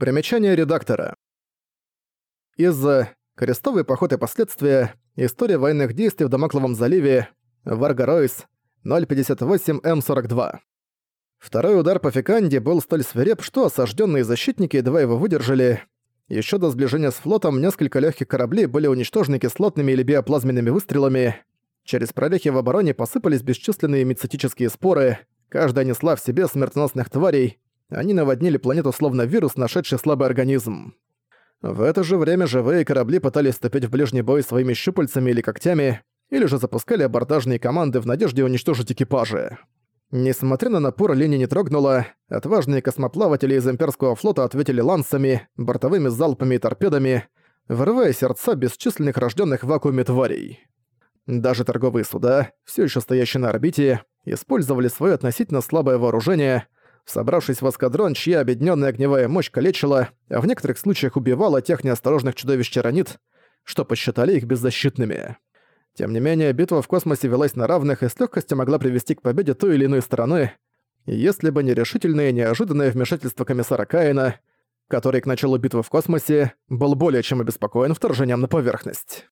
Примечание редактора. Из-за крестовый поход и последствия, история военных действий в Дамокловом заливе, Варга Ройс, 058М42. Второй удар по Фиканде был столь свиреп, что осажденные защитники едва его выдержали. Еще до сближения с флотом несколько легких кораблей были уничтожены кислотными или биоплазменными выстрелами. Через прорехи в обороне посыпались бесчисленные мицетические споры, каждая несла в себе смертоносных тварей, они наводнили планету словно вирус, нашедший слабый организм. В это же время живые корабли пытались вступить в ближний бой своими щупальцами или когтями, или же запускали абордажные команды в надежде уничтожить экипажи. Несмотря на напор, линия не трогнула, отважные космоплаватели из имперского флота ответили лансами, бортовыми залпами и торпедами, вырывая сердца бесчисленных рожденных в вакууме тварей. Даже торговые суда, все еще стоящие на орбите, использовали свое относительно слабое вооружение — собравшись в эскадрон, чья объединенная огневая мощь калечила, а в некоторых случаях убивала тех неосторожных чудовищ тиранит, что посчитали их беззащитными. Тем не менее, битва в космосе велась на равных и с легкостью могла привести к победе той или иной стороны, если бы не решительное и неожиданное вмешательство комиссара Каина, который к началу битвы в космосе был более чем обеспокоен вторжением на поверхность.